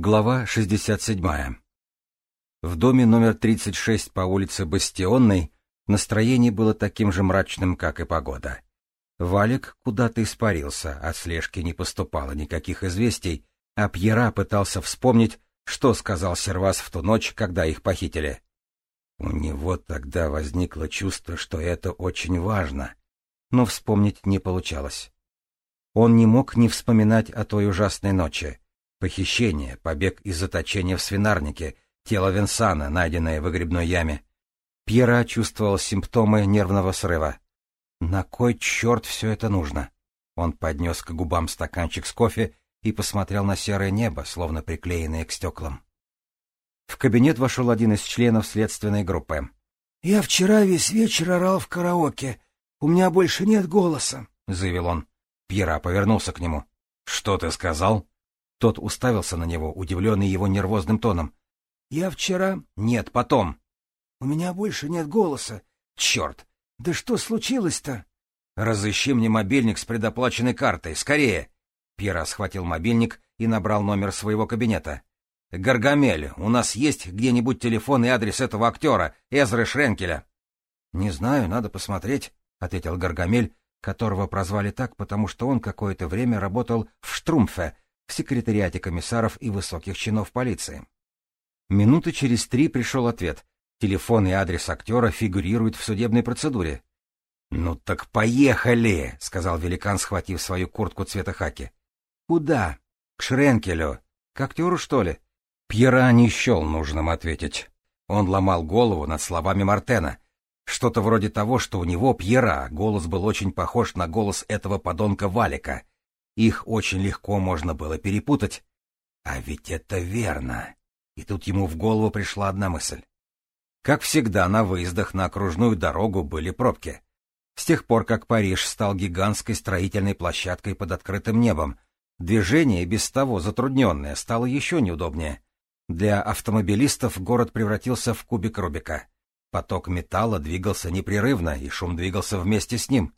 Глава 67. В доме номер 36 по улице Бастионной настроение было таким же мрачным, как и погода. Валик куда-то испарился, от слежки не поступало никаких известий, а Пьера пытался вспомнить, что сказал Сервас в ту ночь, когда их похитили. У него тогда возникло чувство, что это очень важно, но вспомнить не получалось. Он не мог не вспоминать о той ужасной ночи, Похищение, побег из заточения в свинарнике, тело Венсана, найденное в выгребной яме. Пьера чувствовал симптомы нервного срыва. На кой черт все это нужно? Он поднес к губам стаканчик с кофе и посмотрел на серое небо, словно приклеенное к стеклам. В кабинет вошел один из членов следственной группы. — Я вчера весь вечер орал в караоке. У меня больше нет голоса, — заявил он. Пьера повернулся к нему. — Что ты сказал? Тот уставился на него, удивленный его нервозным тоном. — Я вчера... — Нет, потом. — У меня больше нет голоса. — Черт! Да что случилось-то? — Разыщи мне мобильник с предоплаченной картой. Скорее! Пьера схватил мобильник и набрал номер своего кабинета. — Гаргамель, у нас есть где-нибудь телефон и адрес этого актера, Эзры Шренкеля? — Не знаю, надо посмотреть, — ответил Гаргамель, которого прозвали так, потому что он какое-то время работал в Штрумфе, в секретариате комиссаров и высоких чинов полиции. Минуты через три пришел ответ. Телефон и адрес актера фигурируют в судебной процедуре. — Ну так поехали, — сказал великан, схватив свою куртку цвета хаки. — Куда? — К Шренкелю. — К актеру, что ли? Пьера не счел нужным ответить. Он ломал голову над словами Мартена. Что-то вроде того, что у него, Пьера, голос был очень похож на голос этого подонка Валика — их очень легко можно было перепутать. А ведь это верно. И тут ему в голову пришла одна мысль. Как всегда, на выездах на окружную дорогу были пробки. С тех пор, как Париж стал гигантской строительной площадкой под открытым небом, движение, без того затрудненное, стало еще неудобнее. Для автомобилистов город превратился в кубик Рубика. Поток металла двигался непрерывно, и шум двигался вместе с ним.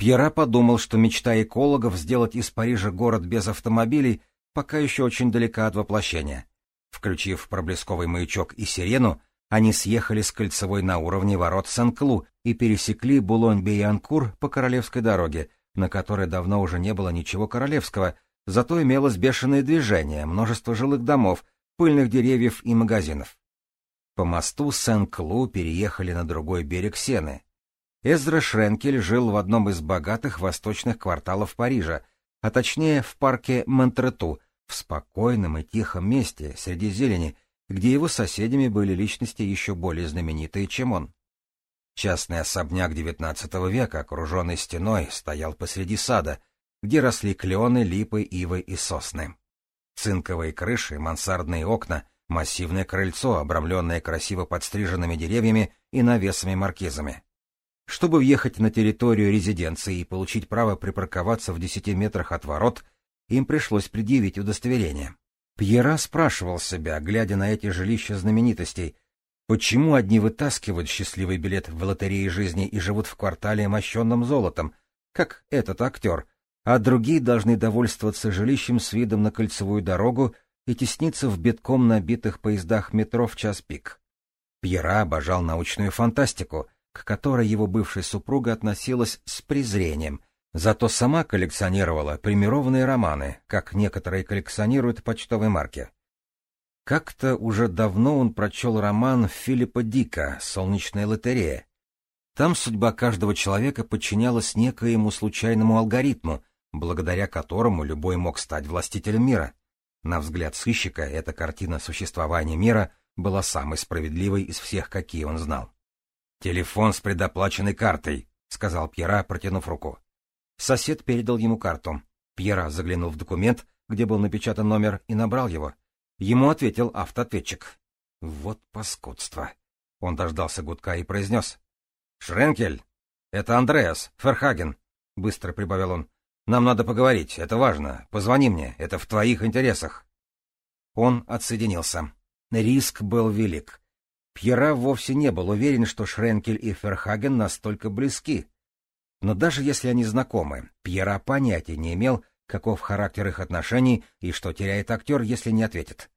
Пьера подумал, что мечта экологов сделать из Парижа город без автомобилей пока еще очень далека от воплощения. Включив проблесковый маячок и сирену, они съехали с кольцевой на уровне ворот Сен-Клу и пересекли Булонь-Биянкур по королевской дороге, на которой давно уже не было ничего королевского, зато имелось бешеное движение, множество жилых домов, пыльных деревьев и магазинов. По мосту Сен-Клу переехали на другой берег Сены, Эзра Шренкель жил в одном из богатых восточных кварталов Парижа, а точнее в парке Монтрету, в спокойном и тихом месте среди зелени, где его соседями были личности еще более знаменитые, чем он. Частный особняк XIX века, окруженный стеной, стоял посреди сада, где росли клены, липы, ивы и сосны. Цинковые крыши, мансардные окна, массивное крыльцо, обрамленное красиво подстриженными деревьями и навесами-маркизами. Чтобы въехать на территорию резиденции и получить право припарковаться в десяти метрах от ворот, им пришлось предъявить удостоверение. Пьера спрашивал себя, глядя на эти жилища знаменитостей, почему одни вытаскивают счастливый билет в лотерее жизни и живут в квартале, мощенном золотом, как этот актер, а другие должны довольствоваться жилищем с видом на кольцевую дорогу и тесниться в битком набитых поездах метро в час пик. Пьера обожал научную фантастику — к которой его бывшая супруга относилась с презрением, зато сама коллекционировала премированные романы, как некоторые коллекционируют почтовые марки. Как-то уже давно он прочел роман Филиппа Дика «Солнечная лотерея». Там судьба каждого человека подчинялась некоему случайному алгоритму, благодаря которому любой мог стать властителем мира. На взгляд сыщика эта картина существования мира была самой справедливой из всех, какие он знал. «Телефон с предоплаченной картой», — сказал Пьера, протянув руку. Сосед передал ему карту. Пьера заглянул в документ, где был напечатан номер, и набрал его. Ему ответил автоответчик. «Вот паскудство!» Он дождался гудка и произнес. «Шренкель, это Андреас, Ферхаген», — быстро прибавил он. «Нам надо поговорить, это важно. Позвони мне, это в твоих интересах». Он отсоединился. Риск был велик. Пьера вовсе не был уверен, что Шренкель и Ферхаген настолько близки. Но даже если они знакомы, Пьера понятия не имел, каков характер их отношений и что теряет актер, если не ответит.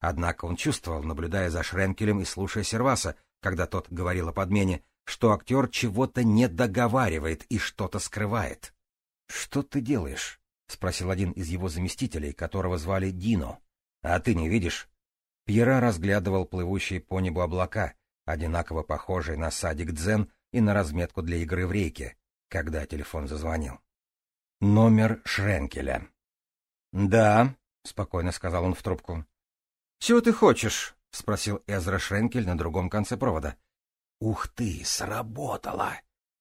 Однако он чувствовал, наблюдая за Шренкелем и слушая Серваса, когда тот говорил о подмене, что актер чего-то не договаривает и что-то скрывает. — Что ты делаешь? — спросил один из его заместителей, которого звали Дино. — А ты не видишь? Пьера разглядывал плывущие по небу облака, одинаково похожие на садик дзен и на разметку для игры в рейке, когда телефон зазвонил. Номер Шренкеля. — Да, — спокойно сказал он в трубку. — Чего ты хочешь? — спросил Эзра Шренкель на другом конце провода. — Ух ты, сработало!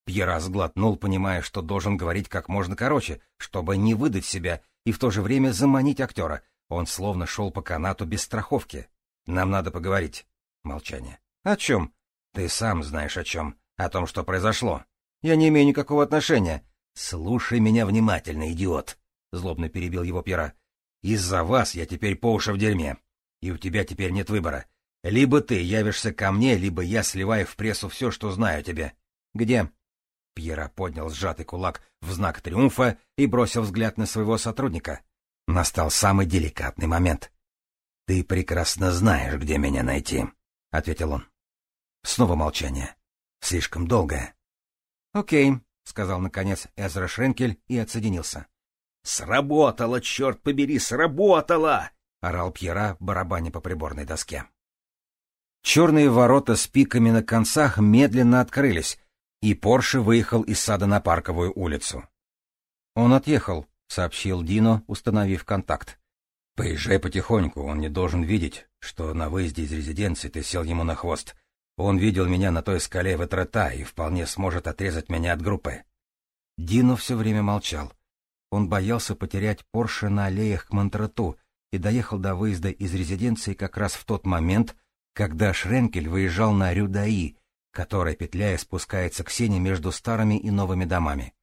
Пьера сглотнул, понимая, что должен говорить как можно короче, чтобы не выдать себя и в то же время заманить актера. Он словно шел по канату без страховки. «Нам надо поговорить». Молчание. «О чем?» «Ты сам знаешь о чем. О том, что произошло. Я не имею никакого отношения. Слушай меня внимательно, идиот!» Злобно перебил его Пьера. «Из-за вас я теперь по уши в дерьме. И у тебя теперь нет выбора. Либо ты явишься ко мне, либо я сливаю в прессу все, что знаю о тебе. Где?» Пьера поднял сжатый кулак в знак триумфа и бросил взгляд на своего сотрудника. Настал самый деликатный момент. — Ты прекрасно знаешь, где меня найти, — ответил он. Снова молчание. Слишком долгое. — Окей, — сказал наконец Эзра Шренкель и отсоединился. — Сработало, черт побери, сработало! — орал Пьера, барабаня по приборной доске. Черные ворота с пиками на концах медленно открылись, и Порше выехал из сада на Парковую улицу. «Он отъехал», — сообщил Дино, установив контакт. «Поезжай потихоньку, он не должен видеть, что на выезде из резиденции ты сел ему на хвост. Он видел меня на той скале в Этрета и вполне сможет отрезать меня от группы». Дино все время молчал. Он боялся потерять Порше на аллеях к Монтрету и доехал до выезда из резиденции как раз в тот момент, когда Шренкель выезжал на Рюдаи, которая, петляя, спускается к сене между старыми и новыми домами.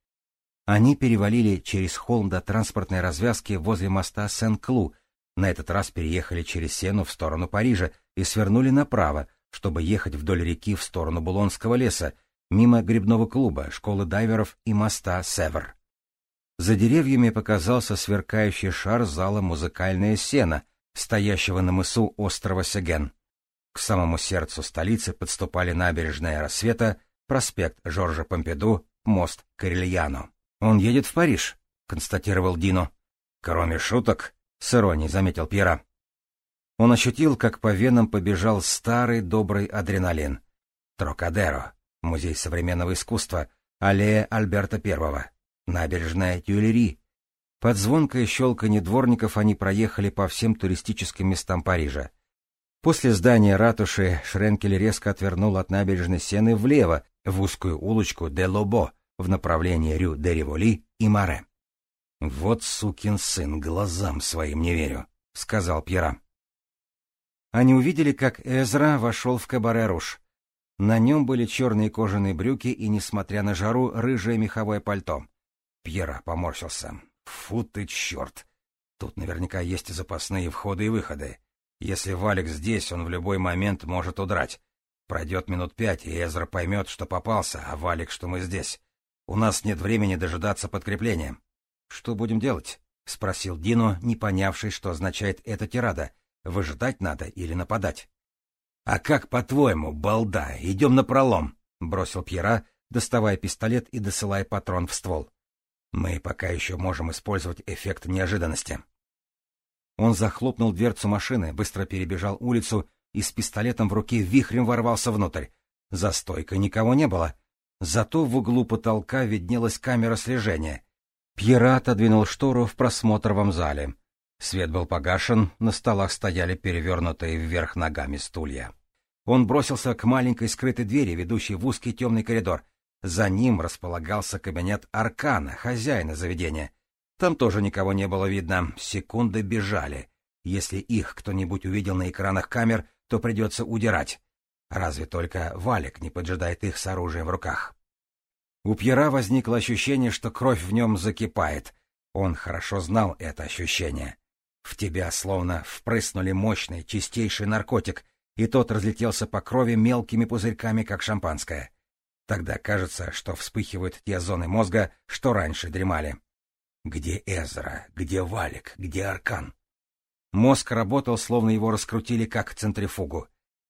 Они перевалили через холм до транспортной развязки возле моста Сен-Клу, на этот раз переехали через сену в сторону Парижа и свернули направо, чтобы ехать вдоль реки в сторону Булонского леса, мимо грибного клуба, школы дайверов и моста Север. За деревьями показался сверкающий шар зала «Музыкальная сена», стоящего на мысу острова Сеген. К самому сердцу столицы подступали набережная Рассвета, проспект Жоржа Помпиду, мост Карельяно. «Он едет в Париж», — констатировал Дино. «Кроме шуток», — с иронией заметил Пьера. Он ощутил, как по венам побежал старый добрый адреналин. Трокадеро, музей современного искусства, аллея Альберта I, набережная Тюильри. Под звонкое щелканье дворников они проехали по всем туристическим местам Парижа. После здания ратуши Шренкель резко отвернул от набережной Сены влево, в узкую улочку де Лобо, в направлении Рю де Риволи и Маре. «Вот сукин сын, глазам своим не верю», — сказал Пьера. Они увидели, как Эзра вошел в кабаре Руш. На нем были черные кожаные брюки и, несмотря на жару, рыжее меховое пальто. Пьера поморщился. «Фу ты, черт! Тут наверняка есть запасные входы и выходы. Если Валик здесь, он в любой момент может удрать. Пройдет минут пять, и Эзра поймет, что попался, а Валик, что мы здесь. У нас нет времени дожидаться подкрепления. — Что будем делать? — спросил Дино, не понявший, что означает эта тирада. Выжидать надо или нападать? — А как, по-твоему, балда, идем на пролом? — бросил Пьера, доставая пистолет и досылая патрон в ствол. — Мы пока еще можем использовать эффект неожиданности. Он захлопнул дверцу машины, быстро перебежал улицу и с пистолетом в руке вихрем ворвался внутрь. За стойкой никого не было. Зато в углу потолка виднелась камера слежения. Пьера отодвинул штору в просмотровом зале. Свет был погашен, на столах стояли перевернутые вверх ногами стулья. Он бросился к маленькой скрытой двери, ведущей в узкий темный коридор. За ним располагался кабинет Аркана, хозяина заведения. Там тоже никого не было видно, секунды бежали. Если их кто-нибудь увидел на экранах камер, то придется удирать. Разве только Валик не поджидает их с оружием в руках. У Пьера возникло ощущение, что кровь в нем закипает. Он хорошо знал это ощущение. В тебя словно впрыснули мощный, чистейший наркотик, и тот разлетелся по крови мелкими пузырьками, как шампанское. Тогда кажется, что вспыхивают те зоны мозга, что раньше дремали. Где Эзра? Где Валик? Где Аркан? Мозг работал, словно его раскрутили, как центрифугу.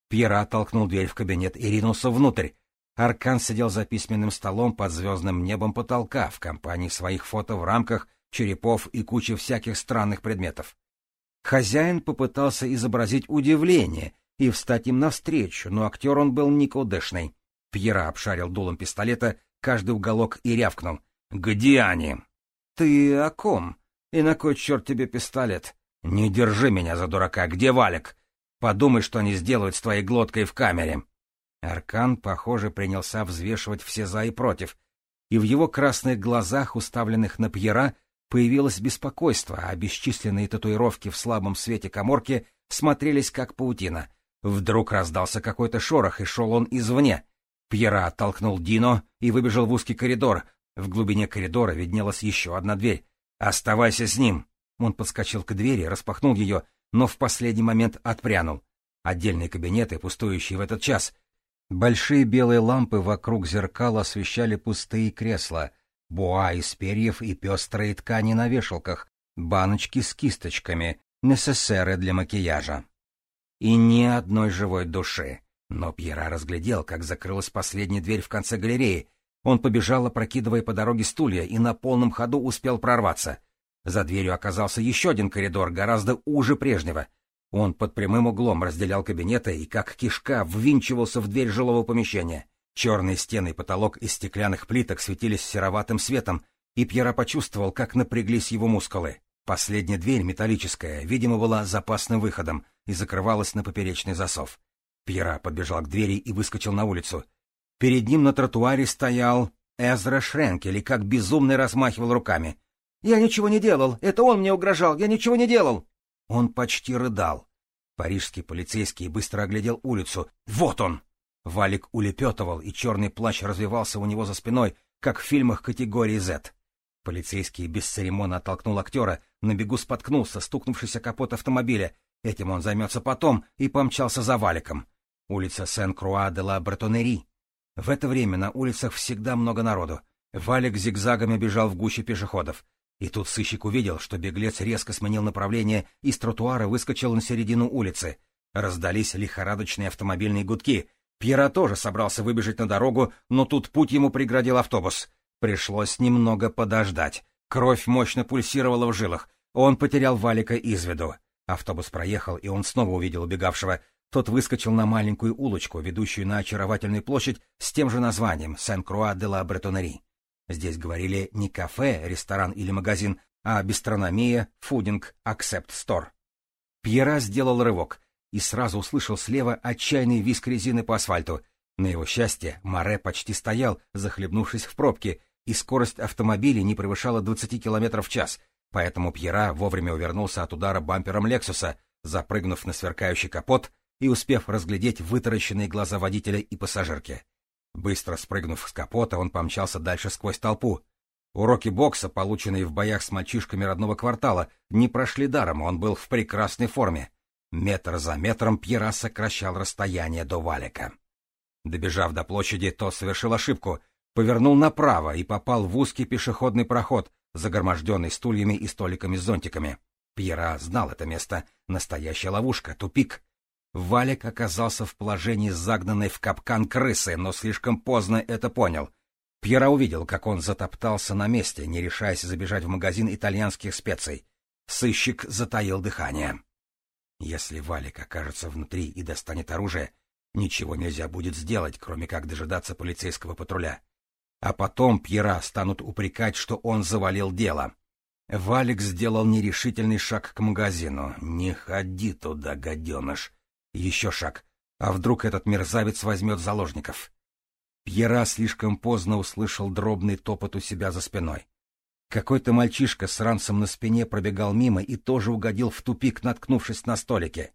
Пьера оттолкнул дверь в кабинет и ринулся внутрь. Аркан сидел за письменным столом под звездным небом потолка в компании своих фото в рамках, черепов и кучи всяких странных предметов. Хозяин попытался изобразить удивление и встать им навстречу, но актер он был никудышный. Пьера обшарил дулом пистолета каждый уголок и рявкнул. «Где они?» «Ты о ком? И на кой черт тебе пистолет?» «Не держи меня за дурака! Где Валик? Подумай, что они сделают с твоей глоткой в камере!» Аркан, похоже, принялся взвешивать все за и против, и в его красных глазах, уставленных на Пьера, появилось беспокойство, а бесчисленные татуировки в слабом свете коморки смотрелись как паутина. Вдруг раздался какой-то шорох, и шел он извне. Пьера оттолкнул Дино и выбежал в узкий коридор, в глубине коридора виднелась еще одна дверь. «Оставайся с ним!» Он подскочил к двери, распахнул ее, но в последний момент отпрянул. Отдельные кабинеты, пустующие в этот час. Большие белые лампы вокруг зеркал освещали пустые кресла, буа из перьев и пестрые ткани на вешалках, баночки с кисточками, несессеры для макияжа. И ни одной живой души. Но Пьера разглядел, как закрылась последняя дверь в конце галереи, он побежал, опрокидывая по дороге стулья, и на полном ходу успел прорваться. За дверью оказался еще один коридор, гораздо уже прежнего. Он под прямым углом разделял кабинеты и, как кишка, ввинчивался в дверь жилого помещения. Черные стены и потолок из стеклянных плиток светились сероватым светом, и Пьера почувствовал, как напряглись его мускулы. Последняя дверь, металлическая, видимо, была запасным выходом и закрывалась на поперечный засов. Пьера подбежал к двери и выскочил на улицу. Перед ним на тротуаре стоял Эзра Шренкель и как безумный размахивал руками. «Я ничего не делал! Это он мне угрожал! Я ничего не делал!» Он почти рыдал. Парижский полицейский быстро оглядел улицу. «Вот он!» Валик улепетывал, и черный плащ развивался у него за спиной, как в фильмах категории Z. Полицейский бесцеремонно оттолкнул актера, на бегу споткнулся, стукнувшись о капот автомобиля. Этим он займется потом, и помчался за Валиком. Улица Сен-Круа-де-ла-Бретонери. В это время на улицах всегда много народу. Валик зигзагами бежал в гуще пешеходов. И тут сыщик увидел, что беглец резко сменил направление и с тротуара выскочил на середину улицы. Раздались лихорадочные автомобильные гудки. Пьера тоже собрался выбежать на дорогу, но тут путь ему преградил автобус. Пришлось немного подождать. Кровь мощно пульсировала в жилах. Он потерял Валика из виду. Автобус проехал, и он снова увидел убегавшего. Тот выскочил на маленькую улочку, ведущую на очаровательную площадь с тем же названием Сен-Круа-де-ла-Бретонери. Здесь говорили не кафе, ресторан или магазин, а бистрономия, фудинг, акцепт стор. Пьера сделал рывок и сразу услышал слева отчаянный визг резины по асфальту. На его счастье, Море почти стоял, захлебнувшись в пробке, и скорость автомобиля не превышала 20 км в час, поэтому Пьера вовремя увернулся от удара бампером Лексуса, запрыгнув на сверкающий капот и успев разглядеть вытаращенные глаза водителя и пассажирки. Быстро спрыгнув с капота, он помчался дальше сквозь толпу. Уроки бокса, полученные в боях с мальчишками родного квартала, не прошли даром, он был в прекрасной форме. Метр за метром Пьера сокращал расстояние до валика. Добежав до площади, то совершил ошибку, повернул направо и попал в узкий пешеходный проход, загроможденный стульями и столиками с зонтиками. Пьера знал это место. Настоящая ловушка, тупик. Валик оказался в положении загнанной в капкан крысы, но слишком поздно это понял. Пьера увидел, как он затоптался на месте, не решаясь забежать в магазин итальянских специй. Сыщик затаил дыхание. Если Валик окажется внутри и достанет оружие, ничего нельзя будет сделать, кроме как дожидаться полицейского патруля. А потом Пьера станут упрекать, что он завалил дело. Валик сделал нерешительный шаг к магазину. «Не ходи туда, гаденыш!» Еще шаг. А вдруг этот мерзавец возьмет заложников? Пьера слишком поздно услышал дробный топот у себя за спиной. Какой-то мальчишка с ранцем на спине пробегал мимо и тоже угодил в тупик, наткнувшись на столике.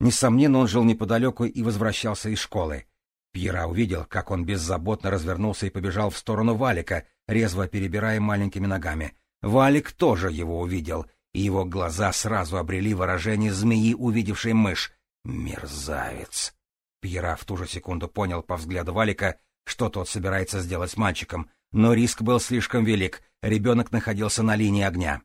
Несомненно, он жил неподалеку и возвращался из школы. Пьера увидел, как он беззаботно развернулся и побежал в сторону Валика, резво перебирая маленькими ногами. Валик тоже его увидел, и его глаза сразу обрели выражение змеи, увидевшей мышь. Мерзавец! Пьера в ту же секунду понял по взгляду Валика, что тот собирается сделать с мальчиком. Но риск был слишком велик, ребенок находился на линии огня.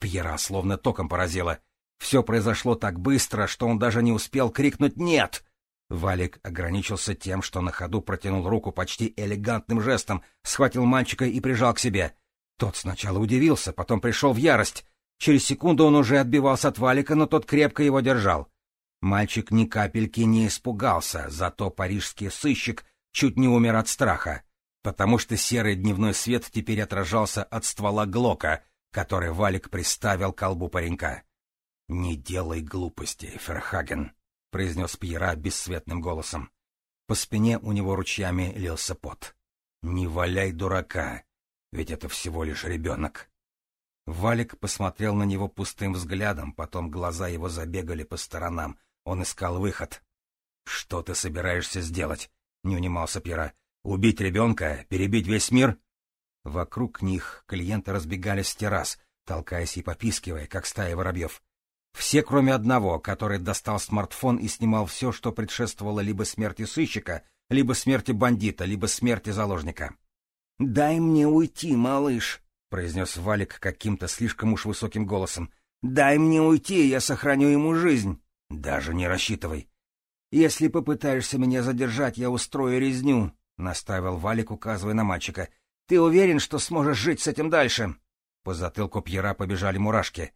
Пьера словно током поразило. Все произошло так быстро, что он даже не успел крикнуть «Нет!». Валик ограничился тем, что на ходу протянул руку почти элегантным жестом, схватил мальчика и прижал к себе. Тот сначала удивился, потом пришел в ярость. Через секунду он уже отбивался от Валика, но тот крепко его держал. Мальчик ни капельки не испугался, зато парижский сыщик чуть не умер от страха, потому что серый дневной свет теперь отражался от ствола Глока, который Валик приставил к колбу паренька. — Не делай глупостей, Ферхаген, — произнес Пьера бесцветным голосом. По спине у него ручьями лился пот. — Не валяй дурака, ведь это всего лишь ребенок. Валик посмотрел на него пустым взглядом, потом глаза его забегали по сторонам. Он искал выход. — Что ты собираешься сделать? — не унимался Пьера. — Убить ребенка? Перебить весь мир? Вокруг них клиенты разбегались с террас, толкаясь и попискивая, как стая воробьев. Все, кроме одного, который достал смартфон и снимал все, что предшествовало либо смерти сыщика, либо смерти бандита, либо смерти заложника. — Дай мне уйти, малыш, — произнес Валик каким-то слишком уж высоким голосом. — Дай мне уйти, я сохраню ему жизнь. — Даже не рассчитывай. «Если попытаешься меня задержать, я устрою резню», — наставил Валик, указывая на мальчика. «Ты уверен, что сможешь жить с этим дальше?» По затылку Пьера побежали мурашки.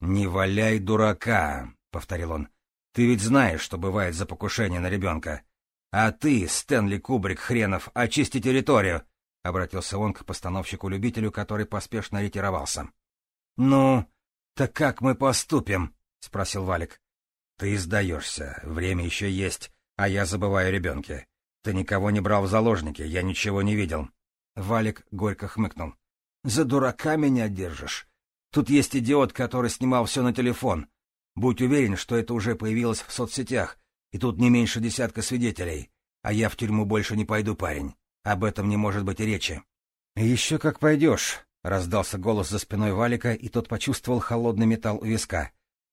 «Не валяй дурака», — повторил он. «Ты ведь знаешь, что бывает за покушение на ребенка. А ты, Стэнли Кубрик хренов, очисти территорию!» — обратился он к постановщику-любителю, который поспешно ретировался. «Ну, так как мы поступим?» — спросил Валик. Ты сдаешься, время еще есть, а я забываю о ребенке. Ты никого не брал в заложники, я ничего не видел. Валик горько хмыкнул. За дурака меня держишь. Тут есть идиот, который снимал все на телефон. Будь уверен, что это уже появилось в соцсетях, и тут не меньше десятка свидетелей. А я в тюрьму больше не пойду, парень. Об этом не может быть и речи. — Еще как пойдешь, — раздался голос за спиной Валика, и тот почувствовал холодный металл у виска.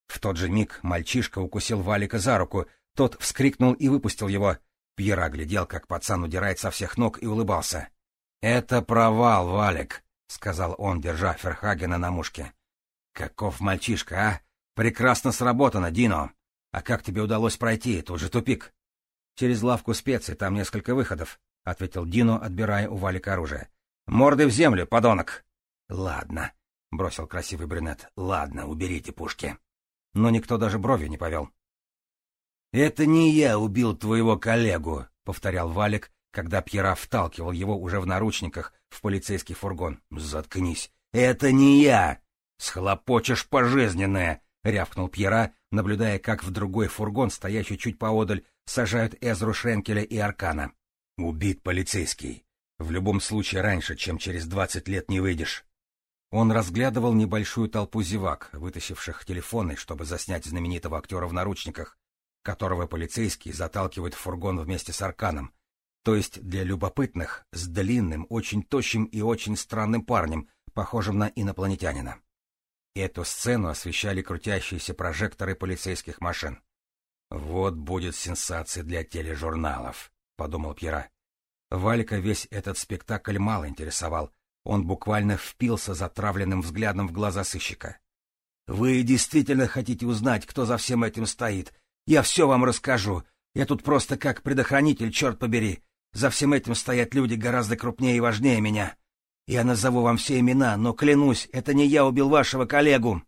В тот же миг мальчишка укусил Валика за руку, тот вскрикнул и выпустил его. Пьера глядел, как пацан удирает со всех ног, и улыбался. — Это провал, Валик, — сказал он, держа Ферхагена на мушке. — Каков мальчишка, а? Прекрасно сработано, Дино. А как тебе удалось пройти? Тут же тупик. — Через лавку специй, там несколько выходов, — ответил Дино, отбирая у Валика оружие. — Морды в землю, подонок! — Ладно, — бросил красивый брюнет. — Ладно, уберите пушки но никто даже бровью не повел. «Это не я убил твоего коллегу», — повторял Валик, когда Пьера вталкивал его уже в наручниках в полицейский фургон. «Заткнись! Это не я! Схлопочешь пожизненное!» — рявкнул Пьера, наблюдая, как в другой фургон, стоящий чуть поодаль, сажают Эзру Шренкеля и Аркана. «Убит полицейский. В любом случае раньше, чем через двадцать лет не выйдешь. Он разглядывал небольшую толпу зевак, вытащивших телефоны, чтобы заснять знаменитого актера в наручниках, которого полицейский заталкивает в фургон вместе с Арканом, то есть для любопытных, с длинным, очень тощим и очень странным парнем, похожим на инопланетянина. Эту сцену освещали крутящиеся прожекторы полицейских машин. «Вот будет сенсация для тележурналов», — подумал Пьера. Валька весь этот спектакль мало интересовал, он буквально впился затравленным взглядом в глаза сыщика. «Вы действительно хотите узнать, кто за всем этим стоит? Я все вам расскажу. Я тут просто как предохранитель, черт побери. За всем этим стоят люди гораздо крупнее и важнее меня. Я назову вам все имена, но клянусь, это не я убил вашего коллегу».